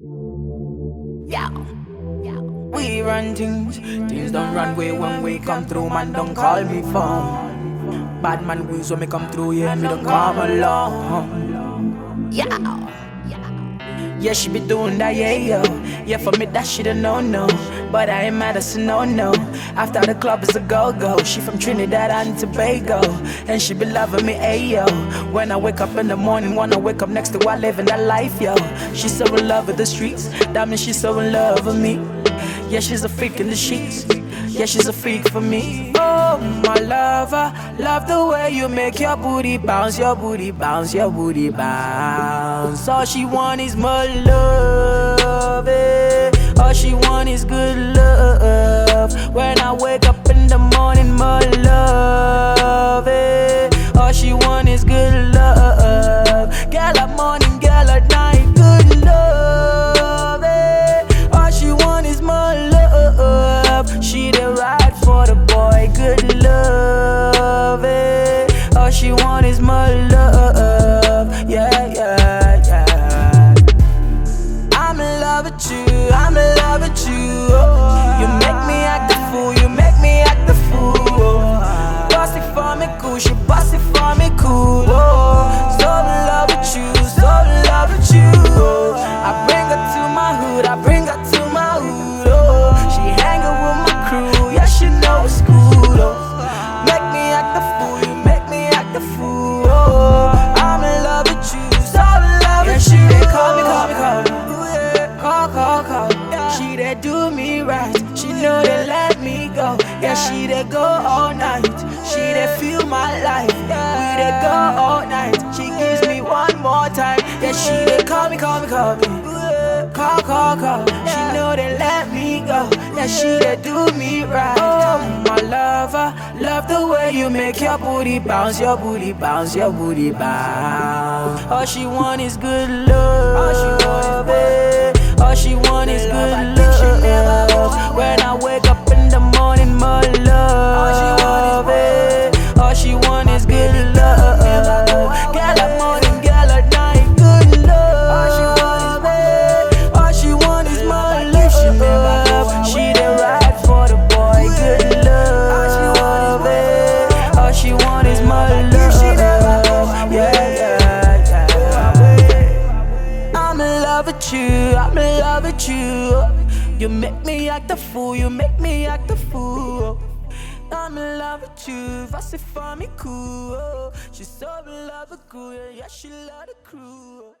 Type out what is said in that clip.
Yeah. yeah. We run things, things don't run way when we come through, man. Don't call me phone. Bad man wins when me come through, yeah, me don't come along. Yeah. Yeah, she be doing that, yeah, yo. Yeah, for me, that shit a no no. But I ain't mad, no no. After the club is a go go. She from Trinidad and Tobago. And she be loving me, ayo. When I wake up in the morning, wanna wake up next to her, living that life, yo. She's so in love with the streets. That means she's so in love with me. Yeah, she's a freak in the sheets. Yeah, she's a freak for me. Oh, my lover, love the way you make your booty bounce, your booty bounce, your booty bounce. All she want is my love. eh. All she want is good love. When I wake up in the morning, my love. With you, I'm in love with you. You She know they let me go. Yeah, she they go all night. She they feel my life. We they go all night. She gives me one more time. Yeah, she they call me, call me, call me. Call, call, call. She know they let me go. Yeah, she they do me right. Oh, my lover, love the way you make your booty bounce, your booty bounce, your booty bounce. All she want is good love. All she want with you, I'm in love with you. You make me act a fool, you make me act a fool. I'm in love with you, Vas for me cool. She's so in love with crew, yeah, she love the crew.